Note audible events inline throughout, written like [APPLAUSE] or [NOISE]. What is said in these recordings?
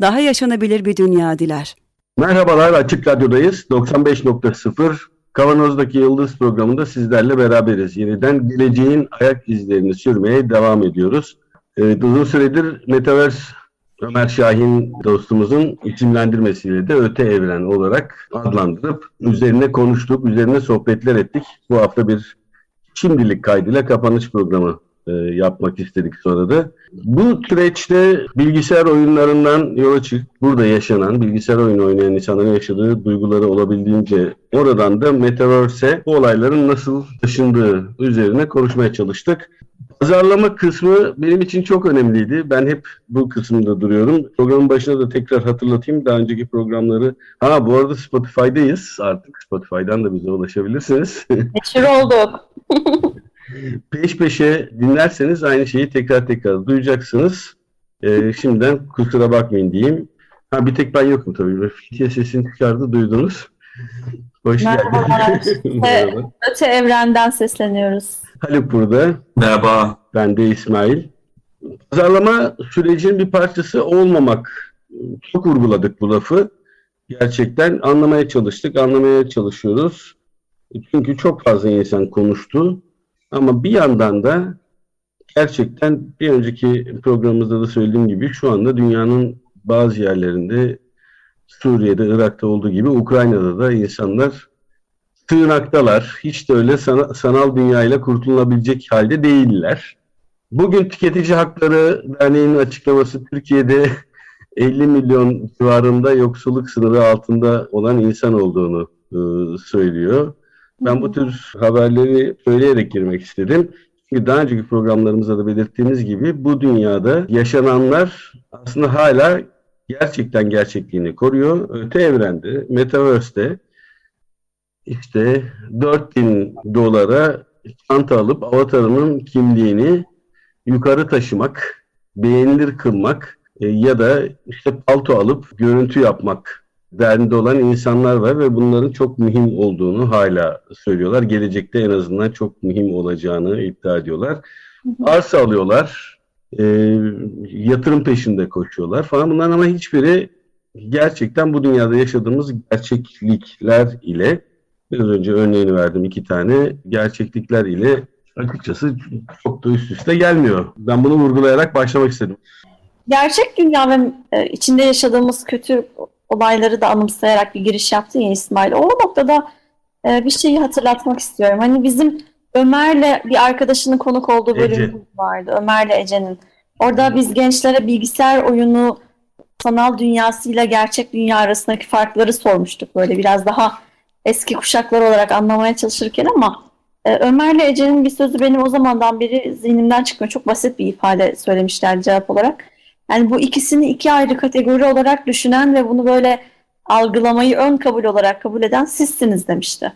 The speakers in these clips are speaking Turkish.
daha yaşanabilir bir dünya diler. Merhabalar, Açık Radyo'dayız. 95.0 Kavanoz'daki Yıldız programında sizlerle beraberiz. Yeniden geleceğin ayak izlerini sürmeye devam ediyoruz. Ee, uzun süredir Metaverse Ömer Şahin dostumuzun isimlendirmesiyle de öte evren olarak adlandırıp üzerine konuştuk, üzerine sohbetler ettik. Bu hafta bir şimdilik kaydıyla kapanış programı e, yapmak istedik sonra da. Bu süreçte bilgisayar oyunlarından yola çık, burada yaşanan, bilgisayar oyunu oynayan insanların yaşadığı duyguları olabildiğince oradan da Metaverse'e bu olayların nasıl taşındığı üzerine konuşmaya çalıştık. Pazarlama kısmı benim için çok önemliydi. Ben hep bu kısımda duruyorum. Programın başına da tekrar hatırlatayım. Daha önceki programları. Ha bu arada Spotify'dayız. Artık Spotify'dan da bize ulaşabilirsiniz. Meşhur olduk. [LAUGHS] Peş peşe dinlerseniz aynı şeyi tekrar tekrar duyacaksınız. Ee, şimdiden kusura bakmayın diyeyim. Ha bir tek ben yokum tabii. Fithiye sesini çıkardı duydunuz. Hoş geldin. [LAUGHS] Merhaba. Öte evrenden sesleniyoruz. Haluk burada. Merhaba. Ben de İsmail. Pazarlama sürecinin bir parçası olmamak. Çok vurguladık bu lafı. Gerçekten anlamaya çalıştık, anlamaya çalışıyoruz. Çünkü çok fazla insan konuştu. Ama bir yandan da gerçekten bir önceki programımızda da söylediğim gibi şu anda dünyanın bazı yerlerinde Suriye'de, Irak'ta olduğu gibi Ukrayna'da da insanlar sığınaktalar. Hiç de öyle sana, sanal dünyayla kurtulabilecek halde değiller. Bugün Tüketici Hakları Derneği'nin açıklaması Türkiye'de [LAUGHS] 50 milyon civarında yoksulluk sınırı altında olan insan olduğunu e, söylüyor. Ben bu tür haberleri söyleyerek girmek istedim. Çünkü daha önceki programlarımızda da belirttiğimiz gibi bu dünyada yaşananlar aslında hala gerçekten gerçekliğini koruyor. Öte evrende, Metaverse'de işte 4000 dolara çanta alıp avatarının kimliğini yukarı taşımak, beğenilir kılmak e, ya da işte palto alıp görüntü yapmak derdinde olan insanlar var ve bunların çok mühim olduğunu hala söylüyorlar. Gelecekte en azından çok mühim olacağını iddia ediyorlar. Arsa alıyorlar, e, yatırım peşinde koşuyorlar falan. Bunların ama hiçbiri gerçekten bu dünyada yaşadığımız gerçeklikler ile biraz önce örneğini verdim iki tane gerçeklikler ile açıkçası çok da üst üste gelmiyor. Ben bunu vurgulayarak başlamak istedim. Gerçek dünya ve e, içinde yaşadığımız kötü olayları da anımsayarak bir giriş yaptın ya İsmail. O noktada e, bir şeyi hatırlatmak istiyorum. Hani bizim Ömer'le bir arkadaşının konuk olduğu bölüm vardı. Ömer'le Ece'nin. Orada biz gençlere bilgisayar oyunu sanal dünyasıyla gerçek dünya arasındaki farkları sormuştuk. Böyle biraz daha eski kuşaklar olarak anlamaya çalışırken ama e, Ömer'le Ece'nin bir sözü benim o zamandan beri zihnimden çıkmıyor. Çok basit bir ifade söylemişler cevap olarak. Yani bu ikisini iki ayrı kategori olarak düşünen ve bunu böyle algılamayı ön kabul olarak kabul eden sizsiniz demişti.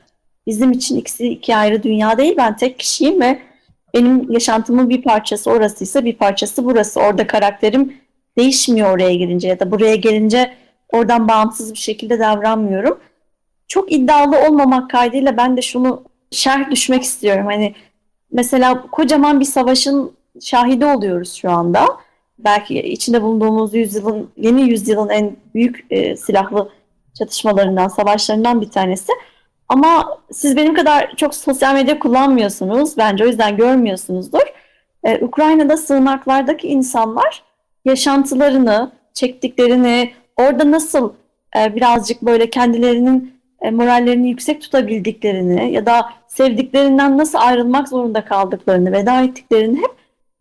Bizim için ikisi iki ayrı dünya değil. Ben tek kişiyim ve benim yaşantımın bir parçası orasıysa bir parçası burası. Orada karakterim değişmiyor oraya gelince ya da buraya gelince oradan bağımsız bir şekilde davranmıyorum. Çok iddialı olmamak kaydıyla ben de şunu şerh düşmek istiyorum. Hani mesela kocaman bir savaşın şahidi oluyoruz şu anda belki içinde bulunduğumuz yüzyılın, yeni yüzyılın en büyük e, silahlı çatışmalarından, savaşlarından bir tanesi. Ama siz benim kadar çok sosyal medya kullanmıyorsunuz. Bence o yüzden görmüyorsunuzdur. Ee, Ukrayna'da sığınaklardaki insanlar yaşantılarını, çektiklerini, orada nasıl e, birazcık böyle kendilerinin e, morallerini yüksek tutabildiklerini ya da sevdiklerinden nasıl ayrılmak zorunda kaldıklarını, veda ettiklerini hep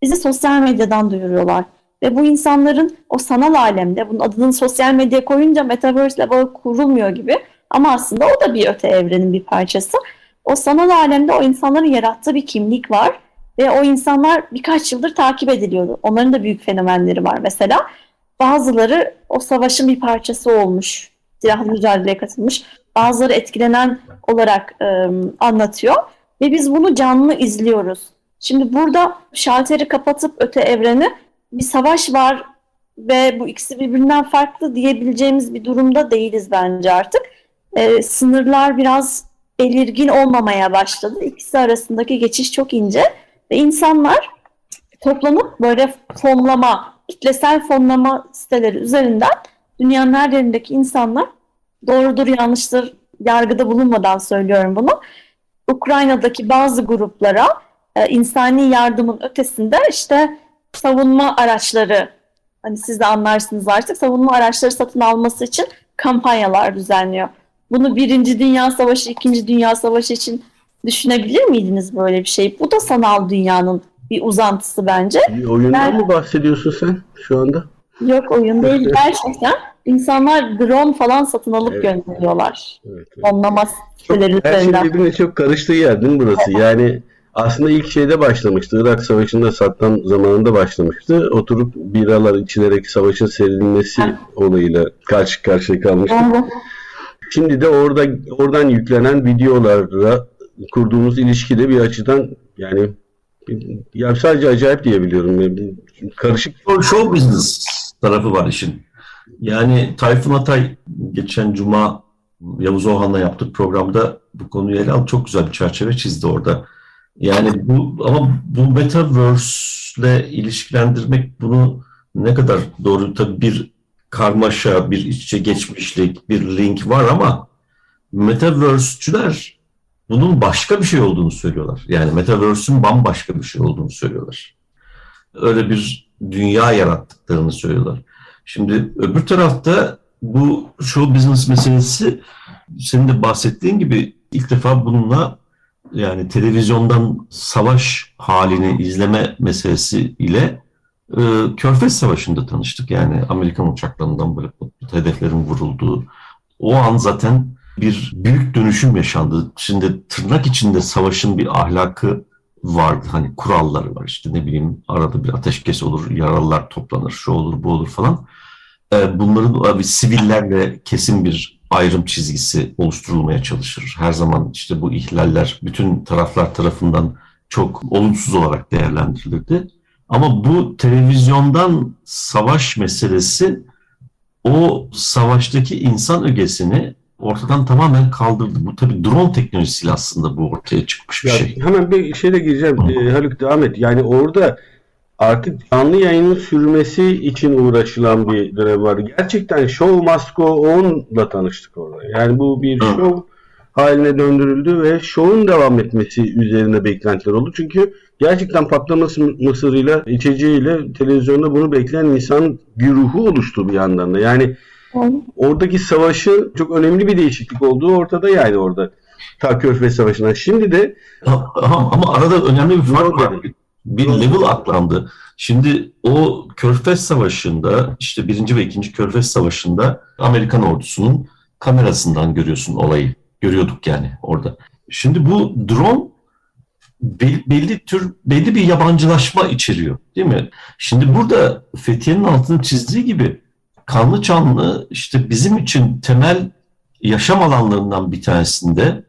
bizi sosyal medyadan duyuruyorlar. Ve bu insanların o sanal alemde, bunun adını sosyal medya koyunca metaverse ile kurulmuyor gibi ama aslında o da bir öte evrenin bir parçası. O sanal alemde o insanların yarattığı bir kimlik var ve o insanlar birkaç yıldır takip ediliyordu. Onların da büyük fenomenleri var mesela. bazıları o savaşın bir parçası olmuş, silahlı mücadeleye katılmış, bazıları etkilenen olarak e, anlatıyor ve biz bunu canlı izliyoruz. Şimdi burada şalteri kapatıp öte evreni bir savaş var ve bu ikisi birbirinden farklı diyebileceğimiz bir durumda değiliz bence artık. E, sınırlar biraz belirgin olmamaya başladı. İkisi arasındaki geçiş çok ince ve insanlar toplanıp böyle fonlama, kitlesel fonlama siteleri üzerinden dünyanın her yerindeki insanlar doğrudur yanlıştır yargıda bulunmadan söylüyorum bunu. Ukrayna'daki bazı gruplara e, insani yardımın ötesinde işte savunma araçları hani siz de anlarsınız artık savunma araçları satın alması için kampanyalar düzenliyor. Bunu Birinci Dünya Savaşı, İkinci Dünya Savaşı için düşünebilir miydiniz böyle bir şey? Bu da sanal dünyanın bir uzantısı bence. Bir oyundan Ben- mı bahsediyorsun sen şu anda? Yok oyun değil gerçekten. İnsanlar drone falan satın alıp Evet. gönderiyorlar. Evet. Fonlama siteleri Her şey birbirine çok karıştığı yer değil mi burası? Yani aslında ilk şeyde başlamıştı. Irak Savaşı'nda Saddam zamanında başlamıştı. Oturup biralar içilerek savaşın seyredilmesi olayıyla karşı karşıya kalmıştık. Şimdi de orada oradan yüklenen videolarla kurduğumuz ilişki de bir açıdan yani ya sadece acayip diyebiliyorum. Yani Karışık Show, show business tarafı var işin. Yani Tayfun Atay geçen cuma Yavuz Ohan'la yaptık programda bu konuyu ele alıp çok güzel bir çerçeve çizdi orada. Yani bu ama bu metaverse ile ilişkilendirmek bunu ne kadar doğru tabii bir karmaşa, bir iç içe geçmişlik, bir link var ama metaverse'çüler bunun başka bir şey olduğunu söylüyorlar. Yani metaverse'ün bambaşka bir şey olduğunu söylüyorlar. Öyle bir dünya yarattıklarını söylüyorlar. Şimdi öbür tarafta bu show business meselesi senin de bahsettiğin gibi ilk defa bununla yani televizyondan savaş halini izleme meselesi ile e, Körfez Savaşı'nda tanıştık. Yani Amerikan uçaklarından böyle hedeflerin vurulduğu. O an zaten bir büyük dönüşüm yaşandı. Şimdi tırnak içinde savaşın bir ahlakı vardı. Hani kuralları var işte ne bileyim arada bir ateşkes olur, yaralılar toplanır, şu olur, bu olur falan. Ee, Bunların abi sivillerle kesin bir ayrım çizgisi oluşturulmaya çalışır. Her zaman işte bu ihlaller bütün taraflar tarafından çok olumsuz olarak değerlendirilirdi. Ama bu televizyondan savaş meselesi o savaştaki insan ögesini ortadan tamamen kaldırdı. Bu tabii drone teknolojisiyle aslında bu ortaya çıkmış bir Ya şey. hemen bir şeyle gireceğim. Hı. Ee, Haluk devam et. Yani orada artık canlı yayının sürmesi için uğraşılan bir dönem var. Gerçekten Show Must Go On'la tanıştık orada. Yani bu bir Hı. show haline döndürüldü ve show'un devam etmesi üzerine beklentiler oldu. Çünkü gerçekten patlaması mısırıyla, içeceğiyle televizyonda bunu bekleyen insan güruhu oluştu bir yandan da. Yani oradaki savaşı çok önemli bir değişiklik olduğu ortada yani orada. Ta Körfez Savaşı'ndan. Şimdi de Ama, [LAUGHS] ama arada önemli bir fark var. Bir level atlandı. Şimdi o Körfez Savaşı'nda işte birinci ve ikinci Körfez Savaşı'nda Amerikan ordusunun kamerasından görüyorsun olayı. Görüyorduk yani orada. Şimdi bu drone bel- belli tür belli bir yabancılaşma içeriyor değil mi? Şimdi burada Fethiye'nin altını çizdiği gibi kanlı çanlı işte bizim için temel yaşam alanlarından bir tanesinde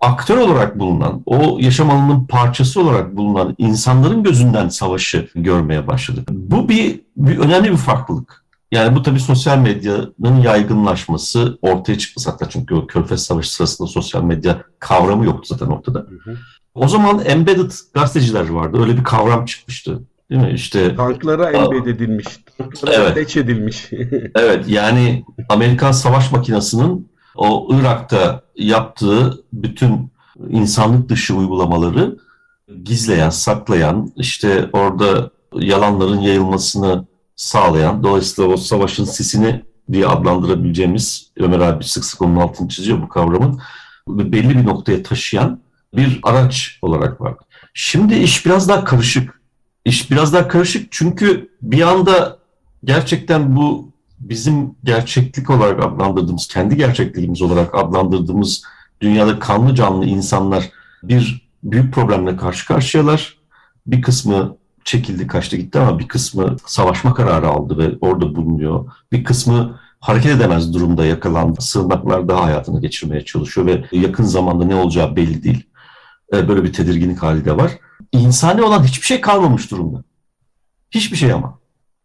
aktör olarak bulunan, o yaşam alanının parçası olarak bulunan insanların gözünden savaşı görmeye başladık. Bu bir, bir önemli bir farklılık. Yani bu tabii sosyal medyanın yaygınlaşması ortaya çıkması hatta çünkü o Körfez Savaşı sırasında sosyal medya kavramı yoktu zaten ortada. O zaman embedded gazeteciler vardı. Öyle bir kavram çıkmıştı. Değil mi? İşte tanklara embed edilmiş, tanklara Evet. edilmiş. [LAUGHS] Evet yani Amerikan savaş makinesinin o Irak'ta yaptığı bütün insanlık dışı uygulamaları gizleyen, saklayan, işte orada yalanların yayılmasını sağlayan, dolayısıyla o savaşın sisini diye adlandırabileceğimiz, Ömer abi sık sık onun altını çiziyor bu kavramın, belli bir noktaya taşıyan bir araç olarak var. Şimdi iş biraz daha karışık. İş biraz daha karışık çünkü bir anda gerçekten bu bizim gerçeklik olarak adlandırdığımız, kendi gerçekliğimiz olarak adlandırdığımız dünyada kanlı canlı insanlar bir büyük problemle karşı karşıyalar. Bir kısmı çekildi, kaçtı gitti ama bir kısmı savaşma kararı aldı ve orada bulunuyor. Bir kısmı hareket edemez durumda yakalandı. Sığınaklarda hayatını geçirmeye çalışıyor ve yakın zamanda ne olacağı belli değil. E, böyle bir tedirginlik hali de var. İnsani olan hiçbir şey kalmamış durumda. Hiçbir şey ama.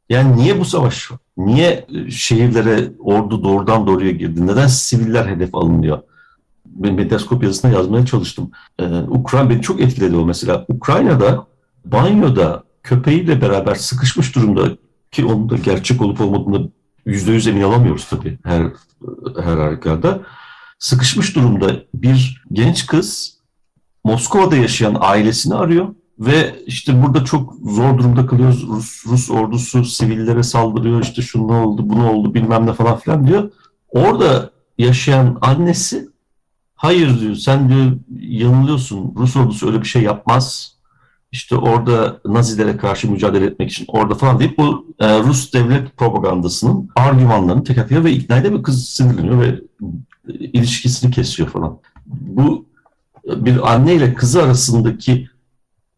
Yani niye bu savaş? Niye e, şehirlere ordu doğrudan doğruya girdi? Neden siviller hedef alınıyor? Ben Medyascope yazısında yazmaya çalıştım. Ee, Ukrayna beni çok etkiledi o mesela. Ukrayna'da banyoda köpeğiyle beraber sıkışmış durumda ki onun da gerçek olup olmadığını yüzde yüz emin olamıyoruz tabii her her halükarda. Sıkışmış durumda bir genç kız Moskova'da yaşayan ailesini arıyor ve işte burada çok zor durumda kalıyoruz. Rus, Rus ordusu sivillere saldırıyor işte şu ne oldu bu ne oldu bilmem ne falan filan diyor. Orada yaşayan annesi hayır diyor sen diyor yanılıyorsun Rus ordusu öyle bir şey yapmaz. İşte orada Nazilere karşı mücadele etmek için orada falan deyip bu e, Rus devlet propagandasının argümanlarını tek atıyor ve ikna ediyor ve kız sinirleniyor ve ilişkisini kesiyor falan. Bu bir anne ile kızı arasındaki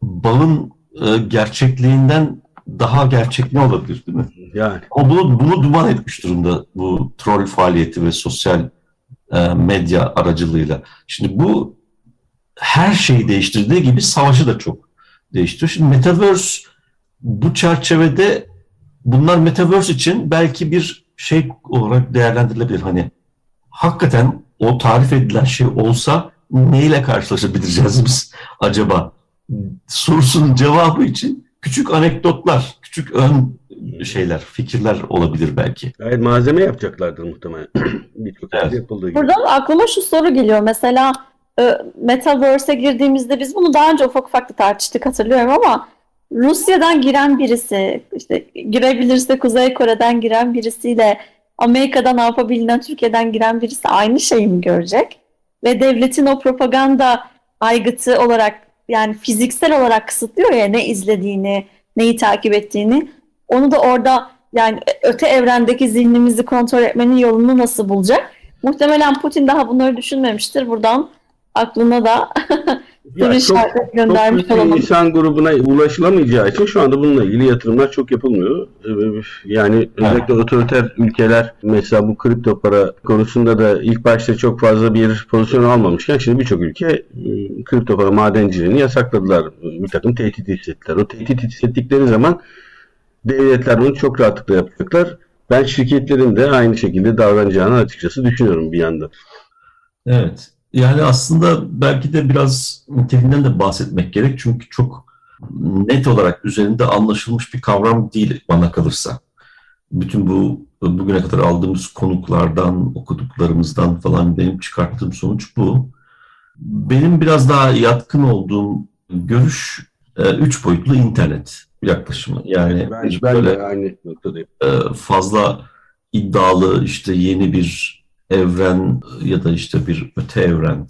bağın e, gerçekliğinden daha gerçek ne olabilir değil mi? Yani. O bunu, bunu duman etmiş durumda bu troll faaliyeti ve sosyal e, medya aracılığıyla. Şimdi bu her şeyi değiştirdiği gibi savaşı da çok değiştiriyor. Şimdi Metaverse bu çerçevede bunlar Metaverse için belki bir şey olarak değerlendirilebilir. Hani hakikaten o tarif edilen şey olsa neyle karşılaşabileceğiz biz acaba? Sorusunun cevabı için küçük anekdotlar, küçük ön şeyler, fikirler olabilir belki. Gayet malzeme yapacaklardır muhtemelen. [CLEARS THROAT] Birçok Evet. yapıldığı gibi. Buradan aklıma şu soru geliyor. Mesela e, Metaverse'e girdiğimizde biz bunu daha önce ufak ufak da tartıştık hatırlıyorum ama Rusya'dan giren birisi, işte girebilirse Kuzey Kore'den giren birisiyle Amerika'dan Avrupa Birliği'nden Türkiye'den giren birisi aynı şeyi mi görecek? Ve devletin o propaganda aygıtı olarak yani fiziksel olarak kısıtlıyor ya ne izlediğini, neyi takip ettiğini. Onu da orada yani öte evrendeki zihnimizi kontrol etmenin yolunu nasıl bulacak? Muhtemelen Putin daha bunları düşünmemiştir. Buradan aklına da [LAUGHS] Ya soru çok, çok göndermiş büyük bir olalım. insan grubuna ulaşılamayacağı için şu anda bununla ilgili yatırımlar çok yapılmıyor. Ee, Yani özellikle otoriter ülkeler mesela bu kripto para konusunda da ilk başta çok fazla bir pozisyon almamışken şimdi birçok ülke e, kripto para madenciliğini yasakladılar. Bir takım tehdit hissettiler. O tehdit hissettikleri zaman devletler bunu çok rahatlıkla yapacaklar. Ben şirketlerin de aynı şekilde davranacağını açıkçası düşünüyorum bir yandan. Evet. Yani aslında belki de biraz niteliğinden de bahsetmek gerek. Çünkü çok net olarak üzerinde anlaşılmış bir kavram değil bana kalırsa. Bütün bu bugüne kadar aldığımız konuklardan, okuduklarımızdan falan benim çıkarttığım sonuç bu. Benim biraz daha yatkın olduğum görüş e, üç boyutlu internet yaklaşımı. Yani Ben, ben böyle de aynı noktadayım. e, fazla iddialı işte yeni bir evren ya da işte bir öte evren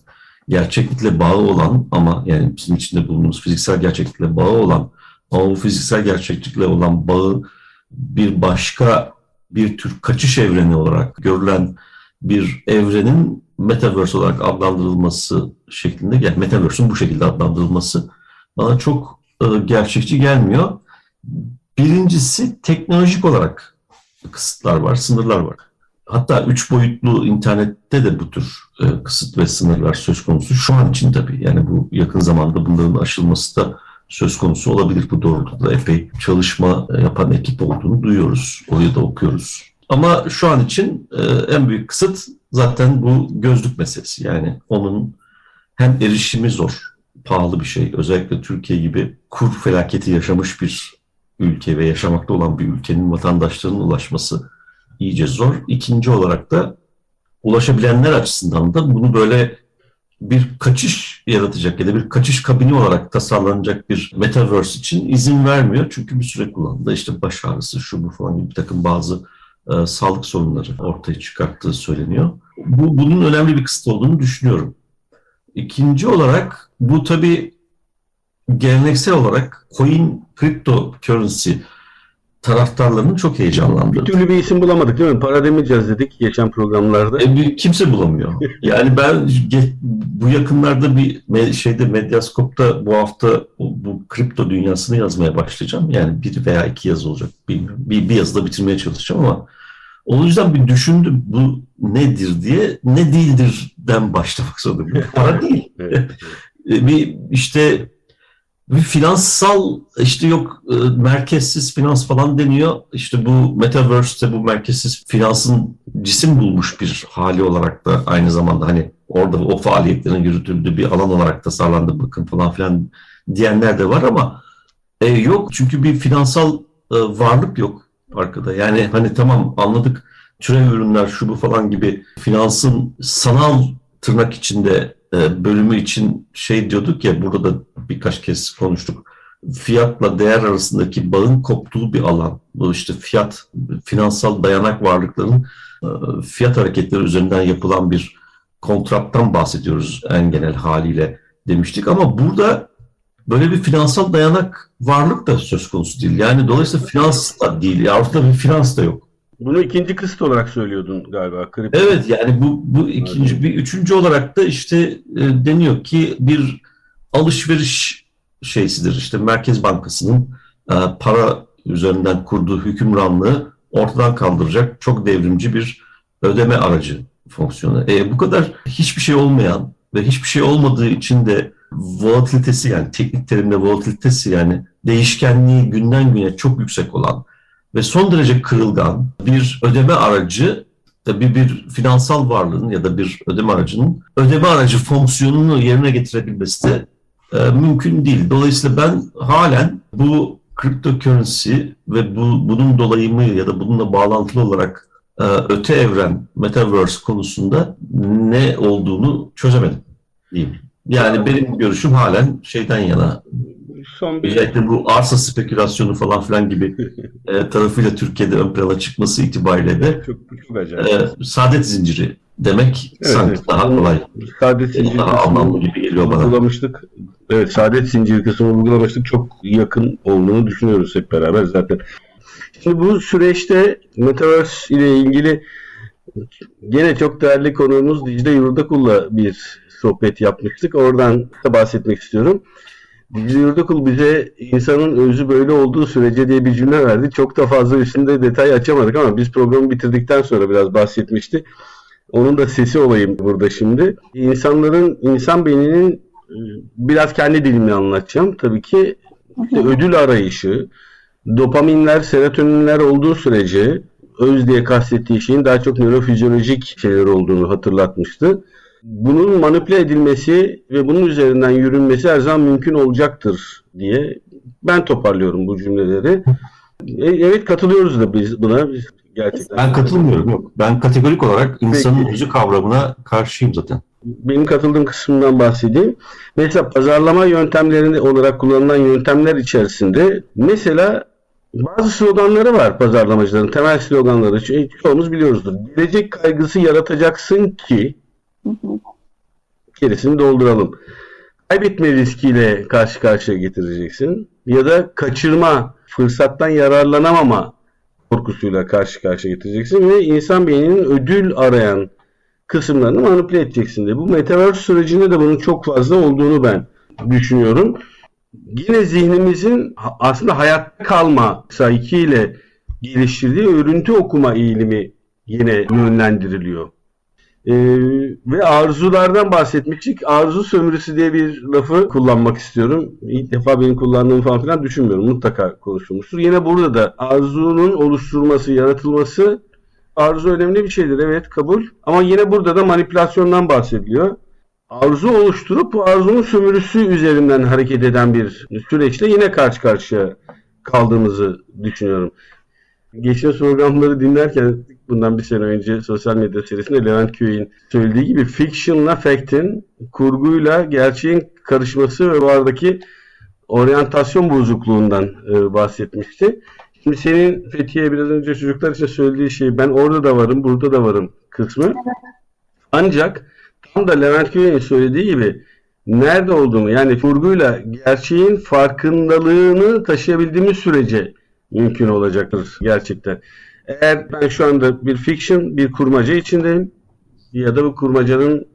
gerçeklikle bağı olan ama yani bizim içinde bulunduğumuz fiziksel gerçeklikle bağı olan ama bu fiziksel gerçeklikle olan bağı bir başka bir tür kaçış evreni olarak görülen bir evrenin metaverse olarak adlandırılması şeklinde yani metaverse'ün bu şekilde adlandırılması bana çok e, gerçekçi gelmiyor. Birincisi teknolojik olarak kısıtlar var, sınırlar var. Hatta üç boyutlu internette de bu tür e, kısıt ve sınırlar söz konusu. Şu an için tabii yani bu yakın zamanda bunların aşılması da söz konusu olabilir. Bu doğrultuda epey çalışma e, yapan ekip olduğunu duyuyoruz. Oraya da okuyoruz. Ama şu an için e, en büyük kısıt zaten bu gözlük meselesi. Yani onun hem erişimi zor, pahalı bir şey. Özellikle Türkiye gibi kur felaketi yaşamış bir ülke ve yaşamakta olan bir ülkenin vatandaşlarının ulaşması iyice zor. İkinci olarak da ulaşabilenler açısından da bunu böyle bir kaçış yaratacak ya da bir kaçış kabini olarak tasarlanacak bir metaverse için izin vermiyor. Çünkü bir süre kullandı. İşte baş ağrısı, şu bu falan gibi bir takım bazı e, sağlık sorunları ortaya çıkarttığı söyleniyor. Bu bunun önemli bir kısıt olduğunu düşünüyorum. İkinci olarak bu tabii geleneksel olarak coin, cryptocurrency taraftarlarının çok heyecanlandığı. Bir türlü bir isim bulamadık değil mi? Para demeyeceğiz dedik geçen programlarda. E, bir, kimse bulamıyor. [LAUGHS] Yani ben bu yakınlarda bir me- şeyde Medyaskop'ta bu hafta bu kripto dünyasını yazmaya başlayacağım. Yani bir veya iki yazı olacak bilmiyorum. Bir, bir yazıda bitirmeye çalışacağım ama o yüzden bir düşündüm bu nedir diye. Ne değildirden başlamak zorundayım. Para değil. [LAUGHS] [LAUGHS] E, bir işte bir finansal işte yok e, merkezsiz finans falan deniyor. İşte bu metaverse'te bu merkezsiz finansın cisim bulmuş bir hali olarak da aynı zamanda hani orada o faaliyetlerin yürütüldüğü bir alan olarak tasarlandı bakın falan filan diyenler de var ama e, yok çünkü bir finansal e, varlık yok arkada. Yani hani tamam anladık türev ürünler şu bu falan gibi finansın sanal tırnak içinde bölümü için şey diyorduk ya burada da birkaç kez konuştuk. Fiyatla değer arasındaki bağın koptuğu bir alan. Bu işte fiyat, finansal dayanak varlıkların e, fiyat hareketleri üzerinden yapılan bir kontrattan bahsediyoruz en genel haliyle demiştik. Ama burada böyle bir finansal dayanak varlık da söz konusu değil. Yani dolayısıyla finans da değil. Ya ortada bir finans da yok. Bunu ikinci kısıt olarak söylüyordun galiba. Kripto. Evet yani bu bu ikinci bir üçüncü olarak da işte e, deniyor ki bir alışveriş şeysidir. İşte Merkez Bankası'nın e, para üzerinden kurduğu hükümranlığı ortadan kaldıracak çok devrimci bir ödeme aracı fonksiyonu. E, bu kadar hiçbir şey olmayan ve hiçbir şey olmadığı için de volatilitesi yani teknik terimle volatilitesi yani değişkenliği günden güne çok yüksek olan ve son derece kırılgan bir ödeme aracı tabii bir finansal varlığın ya da bir ödeme aracının ödeme aracı fonksiyonunu yerine getirebilmesi de e, mümkün değil. Dolayısıyla ben halen bu cryptocurrency ve bu bunun dolayımı ya da bununla bağlantılı olarak e, öte evren metaverse konusunda ne olduğunu çözemedim diyeyim. Yani benim görüşüm halen şeyden yana Son bir Özellikle bu arsa spekülasyonu falan filan gibi [LAUGHS] e, tarafıyla Türkiye'de ön plana çıkması itibariyle de çok, çok acayip. e, saadet zinciri demek Evet, sanki evet. daha kolay, Saadet zinciri daha anlamlı gibi geliyor bana. uygulamıştık. Evet, saadet zinciri kısmını uygulamıştık. Çok yakın olduğunu düşünüyoruz hep beraber zaten. Şimdi bu süreçte Metaverse ile ilgili gene çok değerli konuğumuz Dicle Yurdakul'la bir sohbet yapmıştık. Oradan da bahsetmek istiyorum. Dicle Yurdakul bize insanın özü böyle olduğu sürece diye bir cümle verdi. Çok da fazla üstünde detay açamadık ama biz programı bitirdikten sonra biraz bahsetmişti. Onun da sesi olayım burada şimdi. İnsanların, insan beyninin e, biraz kendi dilimle anlatacağım. Tabii ki işte ödül arayışı, dopaminler, serotoninler olduğu sürece öz diye kastettiği şeyin daha çok nörofizyolojik şeyler olduğunu hatırlatmıştı. Bunun manipüle edilmesi ve bunun üzerinden yürünmesi her zaman mümkün olacaktır diye ben toparlıyorum bu cümleleri. E, evet katılıyoruz da biz buna. Biz gerçekten. Ben katılmıyorum yok. Ben kategorik olarak insanın özü kavramına karşıyım zaten. benim katıldığım kısmından bahsedeyim. Mesela pazarlama yöntemlerinde olarak kullanılan yöntemler içerisinde mesela bazı sloganları var pazarlamacıların. Temel sloganları ço- çoğumuz biliyoruzdur. Gelecek kaygısı yaratacaksın ki gerisini dolduralım. Kaybetme riskiyle karşı karşıya getireceksin. Ya da kaçırma, fırsattan yararlanamama korkusuyla karşı karşıya getireceksin ve insan beyninin ödül arayan kısımlarını manipüle edeceksin diye. Bu metaverse sürecinde de bunun çok fazla olduğunu ben düşünüyorum. Yine zihnimizin aslında hayatta kalma ile geliştirdiği örüntü okuma eğilimi yine yönlendiriliyor. Ee, ve arzulardan bahsetmiştik. Arzu sömürüsü diye bir lafı kullanmak istiyorum. İlk defa benim kullandığım falan filan düşünmüyorum. Mutlaka konuşulmuştur. Yine burada da arzunun oluşturulması, yaratılması arzu önemli bir şeydir. Evet kabul. Ama yine burada da manipülasyondan bahsediliyor. Arzu oluşturup bu arzunun sömürüsü üzerinden hareket eden bir süreçle yine karşı karşıya kaldığımızı düşünüyorum. Geçen programları dinlerken bundan bir sene önce sosyal medya serisinde Levent Köy'ün söylediği gibi fiction'la fact'in kurguyla gerçeğin karışması ve bu aradaki oryantasyon bozukluğundan e, bahsetmişti. Şimdi senin Fethiye biraz önce çocuklar için söylediği şey ben orada da varım, burada da varım kısmı. Ancak tam da Levent Köy'ün söylediği gibi nerede olduğumu yani kurguyla gerçeğin farkındalığını taşıyabildiğimiz sürece mümkün olacaktır gerçekten. Eğer ben şu anda bir fiction, bir kurmaca içindeyim ya da bu kurmacanın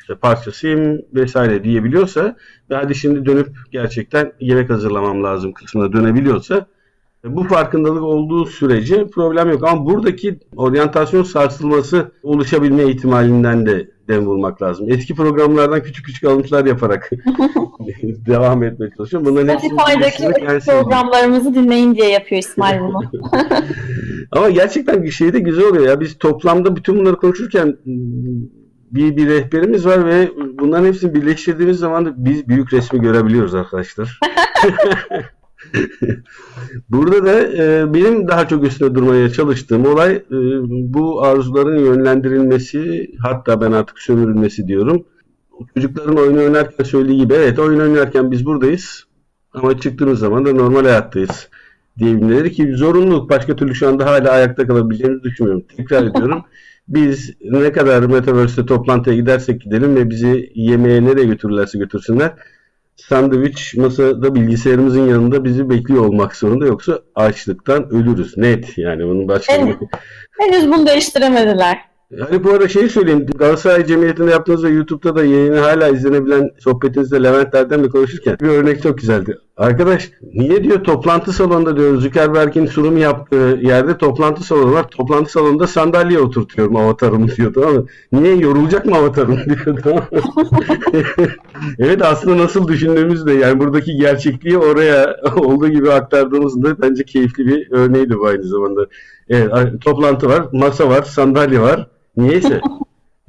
işte parçasıyım vesaire diyebiliyorsa ve hadi şimdi dönüp gerçekten yemek hazırlamam lazım kısmına dönebiliyorsa bu farkındalık olduğu sürece problem yok. Ama buradaki oryantasyon sarsılması oluşabilme ihtimalinden de dem vurmak lazım. Eski programlardan küçük küçük alıntılar yaparak [LAUGHS] devam etmeye çalışıyorum. Bunların Spotify'daki programlarımızı dinleyin diye yapıyor İsmail bunu. [LAUGHS] [LAUGHS] Ama gerçekten bir şey de güzel oluyor ya. Biz toplamda bütün bunları konuşurken bir, bir rehberimiz var ve bunların hepsini birleştirdiğimiz zaman da biz büyük resmi görebiliyoruz arkadaşlar. [LAUGHS] Burada da e, benim daha çok üstüne durmaya çalıştığım olay e, bu arzuların yönlendirilmesi hatta ben artık sömürülmesi diyorum. Çocukların oyun oynarken söylediği gibi evet oyun oynarken biz buradayız ama çıktığımız zaman da normal hayattayız diyebilmeleri ki zorunluluk başka türlü şu anda hala ayakta kalabileceğimizi düşünmüyorum. Tekrar ediyorum. [LAUGHS] Biz ne kadar Metaverse'de toplantıya gidersek gidelim ve bizi yemeğe nereye götürürlerse götürsünler sandviç masada bilgisayarımızın yanında bizi bekliyor olmak zorunda yoksa açlıktan ölürüz. Net yani bunun başka henüz, henüz bunu değiştiremediler. Hani bu arada şeyi söyleyeyim. Galatasaray Cemiyeti'nde yaptığınız ve YouTube'da da yayını hala izlenebilen sohbetinizde Levent Erdem'le konuşurken bir örnek çok güzeldi. Arkadaş niye diyor toplantı salonunda diyor Zuckerberg'in sunum yaptığı yerde toplantı salonu var. Toplantı salonunda sandalye oturtuyorum avatarımı diyor tamam mı? Niye yorulacak mı avatarım [LAUGHS] diyor tamam [LAUGHS] evet aslında nasıl düşündüğümüz de yani buradaki gerçekliği oraya [LAUGHS] olduğu gibi aktardığımızda bence keyifli bir örneğiydi bu aynı zamanda. Evet, toplantı var, masa var, sandalye var. Niyeyse.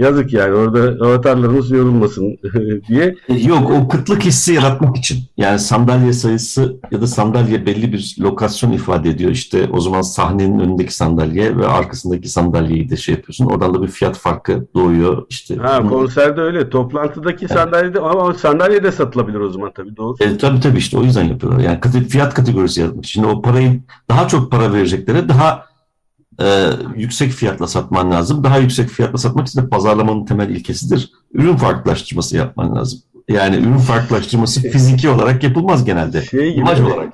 Yazık yani orada avatarlarımız yorulmasın [LAUGHS] diye. Yok o kıtlık hissi yaratmak için. Yani sandalye sayısı ya da sandalye belli bir lokasyon ifade ediyor. İşte o zaman sahnenin önündeki sandalye ve arkasındaki sandalyeyi de şey yapıyorsun. Oradan da bir fiyat farkı doğuyor. İşte ha, konserde öyle. Toplantıdaki evet. sandalyede ama sandalye de satılabilir o zaman tabii doğru. E, tabii tabii işte o yüzden yapıyorlar. Yani fiyat kategorisi yaratmak. Şimdi o parayı daha çok para vereceklere daha e, yüksek fiyatla satman lazım. Daha yüksek fiyatla satmak için de pazarlamanın temel ilkesidir. Ürün farklılaştırması yapman lazım. Yani ürün farklılaştırması şey- fiziki olarak yapılmaz genelde. Şey gibi, İmaj olarak.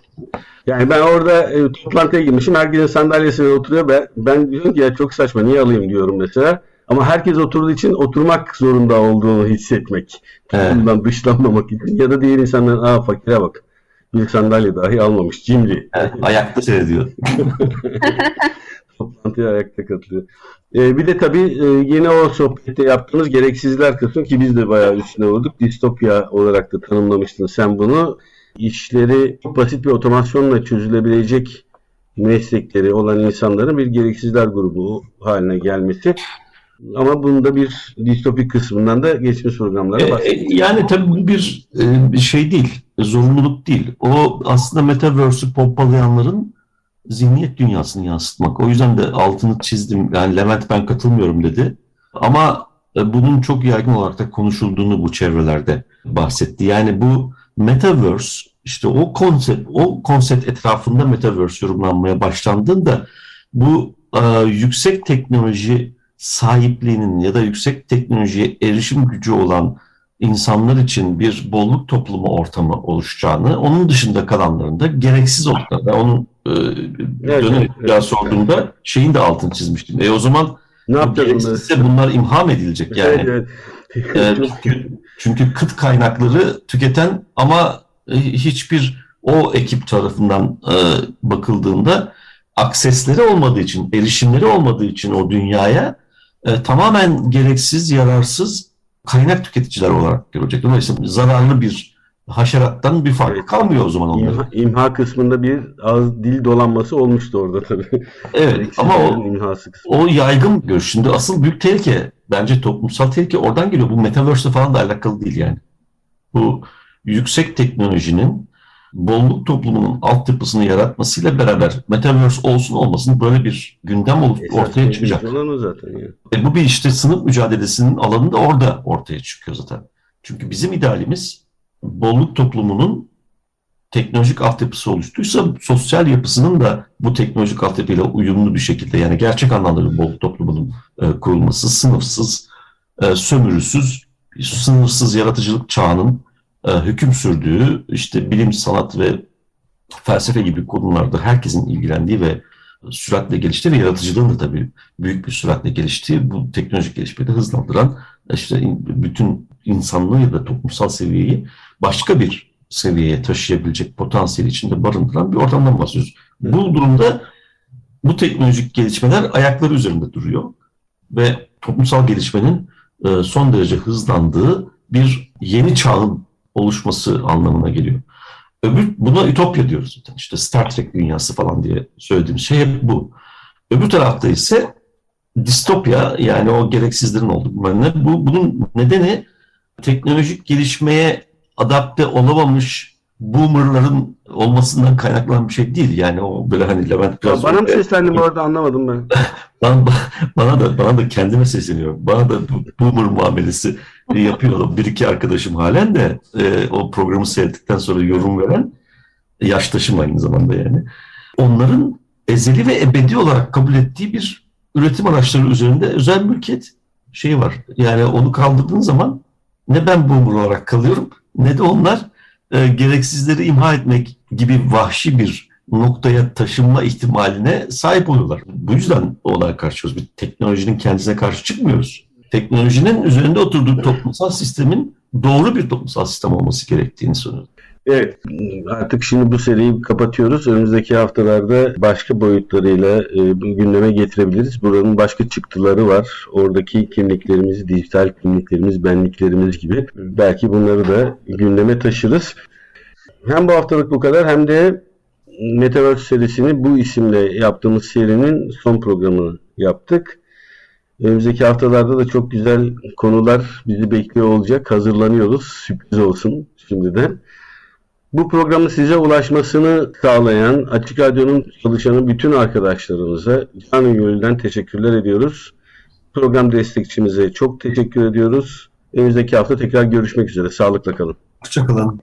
Yani ben orada e, toplantıya girmişim. Herkesin sandalyesine oturuyor. Ben, ben diyorum ki ya çok saçma niye alayım diyorum mesela. Ama herkes oturduğu için oturmak zorunda olduğunu hissetmek. Evet. Bundan dışlanmamak için. Ya da diğer insanların aa fakire bak. Bir sandalye dahi almamış. Cimri. Evet, ayakta seyrediyor. [LAUGHS] toplantıya ayakta katılıyor. Ee, bir de tabii e, yine o sohbette yaptığımız gereksizler kısmı ki biz de bayağı üstüne vurduk. Distopya olarak da tanımlamıştın sen bunu. İşleri çok basit bir otomasyonla çözülebilecek meslekleri olan insanların bir gereksizler grubu haline gelmesi. Ama bunda bir distopik kısmından da geçmiş programlara bahsettik. E, yani tabii bu bir e, şey değil, zorunluluk değil. O aslında Metaverse'ü pompalayanların zihniyet dünyasını yansıtmak. O yüzden de altını çizdim. Yani Levent ben katılmıyorum dedi. Ama e, bunun çok yaygın olarak da konuşulduğunu bu çevrelerde bahsetti. Yani bu metaverse işte o konsept o konsept etrafında metaverse yorumlanmaya başlandığında bu e, yüksek teknoloji sahipliğinin ya da yüksek teknolojiye erişim gücü olan insanlar için bir bolluk toplumu ortamı oluşacağını, onun dışında kalanların da gereksiz olduklarını, onun e, evet, dönem evet, sorduğumda evet. şeyin de altını çizmiştim. E o zaman ne gereksizse bunlar imha mı edilecek yani? Evet, evet. e, çünkü, çünkü kıt kaynakları tüketen ama e, hiçbir o ekip tarafından e, bakıldığında aksesleri olmadığı için, erişimleri olmadığı için o dünyaya e, tamamen gereksiz, yararsız kaynak tüketiciler olarak görecek. Dolayısıyla zararlı bir haşerattan bir farkı kalmıyor o zaman onların. İmha, imha kısmında bir az dil dolanması olmuştu orada tabii. Evet ama o, o yaygın görüş. Şimdi asıl büyük tehlike bence toplumsal tehlike oradan geliyor. Bu metaverse falan da alakalı değil yani. Bu yüksek teknolojinin bolluk toplumunun altyapısını yaratmasıyla beraber metaverse olsun olmasın böyle bir gündem olup Esas ortaya çıkacak. zaten ya. E bu bir işte sınıf mücadelesinin alanı da orada ortaya çıkıyor zaten. Çünkü bizim idealimiz bolluk toplumunun teknolojik altyapısı oluştuysa sosyal yapısının da bu teknolojik altyapıyla uyumlu bir şekilde yani gerçek anlamda bir bolluk toplumunun e, kurulması, sınıfsız, e, sömürüsüz, sınırsız yaratıcılık çağının e, hüküm sürdüğü işte bilim, sanat ve felsefe gibi konularda herkesin ilgilendiği ve süratle geliştiği ve yaratıcılığın da tabii büyük bir süratle geliştiği bu teknolojik gelişmeyi de hızlandıran işte bütün insanlığı ya da toplumsal seviyeyi başka bir seviyeye taşıyabilecek potansiyeli içinde barındıran bir ortamdan bahsediyoruz. Bu durumda bu teknolojik gelişmeler ayakları üzerinde duruyor ve toplumsal gelişmenin e, son derece hızlandığı bir yeni çağın oluşması anlamına geliyor. Öbür, buna ütopya diyoruz zaten. İşte Star Trek dünyası falan diye söylediğimiz şey hep bu. Öbür tarafta ise distopya yani o gereksizlerin olduğu bu, bunun nedeni teknolojik gelişmeye adapte olamamış boomerların olmasından kaynaklanan bir şey değil. Yani o böyle hani Levent biraz... bana mı seslendin bu arada anlamadım ben. [LAUGHS] bana, bana da bana da kendime sesleniyorum. Bana da boomer muamelesi yapıyor bir iki arkadaşım halen de e, o programı seyrettikten sonra yorum veren yaştaşım aynı zamanda yani. Onların ezeli ve ebedi olarak kabul ettiği bir üretim araçları üzerinde özel mülkiyet şeyi var. Yani onu kaldırdığın zaman ne ben boomer olarak kalıyorum ne de onlar e, gereksizleri imha etmek gibi vahşi bir noktaya taşınma ihtimaline sahip oluyorlar. Bu yüzden olaya karşıyız. Bir teknolojinin kendisine karşı çıkmıyoruz. Teknolojinin üzerinde oturduğu toplumsal sistemin doğru bir toplumsal sistem olması gerektiğini söylüyorum. Evet, artık şimdi bu seriyi kapatıyoruz. Önümüzdeki haftalarda başka boyutlarıyla e, gündeme getirebiliriz. Buranın başka çıktıları var. Oradaki kimliklerimiz, dijital kimliklerimiz, benliklerimiz gibi. Belki bunları da gündeme taşırız. Hem bu haftalık bu kadar hem de Metaverse serisini bu isimle yaptığımız serinin son programını yaptık. Önümüzdeki haftalarda da çok güzel konular bizi bekliyor olacak. Hazırlanıyoruz. Sürpriz olsun şimdiden. Bu programın size ulaşmasını sağlayan Açık Radyo'nun çalışanı bütün arkadaşlarımıza canı gönülden teşekkürler ediyoruz. Program destekçimize çok teşekkür ediyoruz. Önümüzdeki hafta tekrar görüşmek üzere. Sağlıkla kalın. Hoşçakalın.